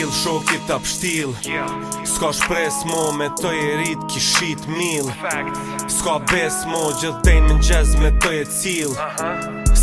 kill shokit ta pështil Ska shpres mo me të i rrit kishit mil Ska bes mo gjithdejn me njëz me të e cil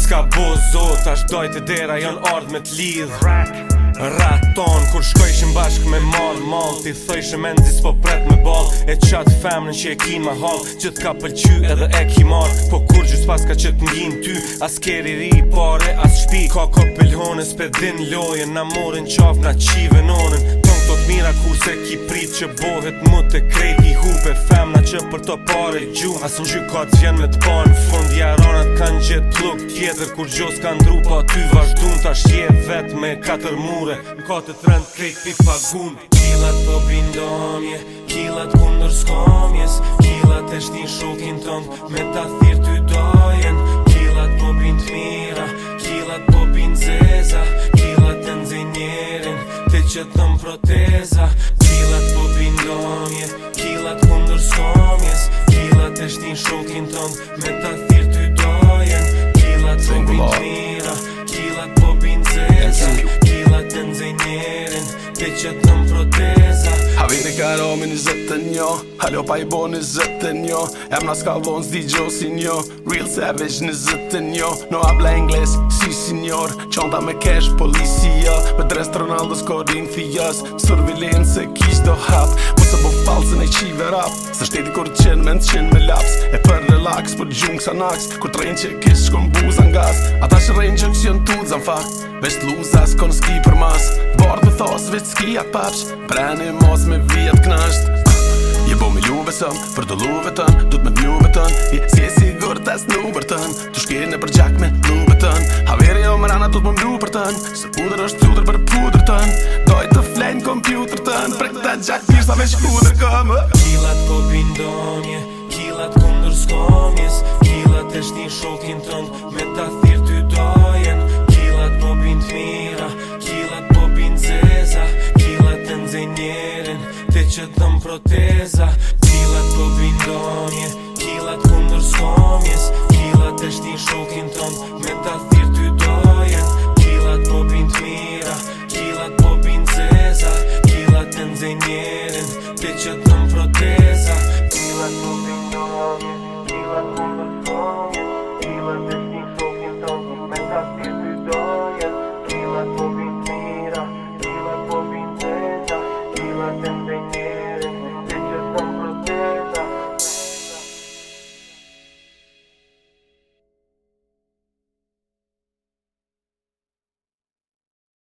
Ska bo zot ashtë dojt e dera jon ardh me t'lidh Raton, kur shkojshim bashk me mall Mall, ti thëjshim e nëzis po pret me ball E qatë femnën që e kin ma hall Gjithë ka pëlqy edhe e ki mar Po kur gjus pas ka qëtë ngin ty As keri ri, pare, as shpi Ka kop pëllhone, s'pe din loje Na morin qaf, na qive nonen Ton të mira kur se ki prit Që bohet më të krejt i hu Pe femna që për të pare gju As në gjukat vjen me të pare Në fund jaronat kanë gjithë të tjetër Kur gjos ka ndru pa ty vazhdun Ta shqie vet me katër mure Në ka të trend krejt pi pagun Kilat po brindomje Kilat kundër skomjes Kilat e shtin shukin ton Me ta thirë ty dojen Kilat po bind mira Kilat po bind zeza Kilat e nxenjerin Te që proteza Kilat po bindomje Kilat kundër skomjes Kilat e shtin shukin ton Me ta thirë qëtë nëmë proteza Havi vit në karomi një zëtë njo Halo pa i bo një zëtë njo Em në s'ka s'di gjo si njo Real savage një zëtë njo No habla ingles, si signor njor Qonda me cash, policia Me dres të Ronaldo s'korin fijas Survilin se kish do hap Mu se bo falcën e ne qive rap shteti kur qenë me në qenë me laps E për relax, për gjungë sa naks Kur të që kish shkon buza n'gaz që kësë jënë tudë zanë fakt Vesht luza së konë s'ki për mas Bordë më thosë vesht s'ki atë papsh Prenë i mos me vijat knasht Je bo me ljuve sëm Për do luve tën Tut me t'njuve tën Je si e sigur t'es në uber tën Tu shkjerë në përgjak me luve tën Haveri o më rana tut me mlu për tën Se puder është cudr për puder tën Doj të flenjë kompjuter tën Pre këta gjak pyrsa vesht puder këmë Kilat po bindonje Kilat kundur s'komjes Kilat e shtin shokin tën që dëm proteza Kilat po bindonje, kilat ku ndërskomjes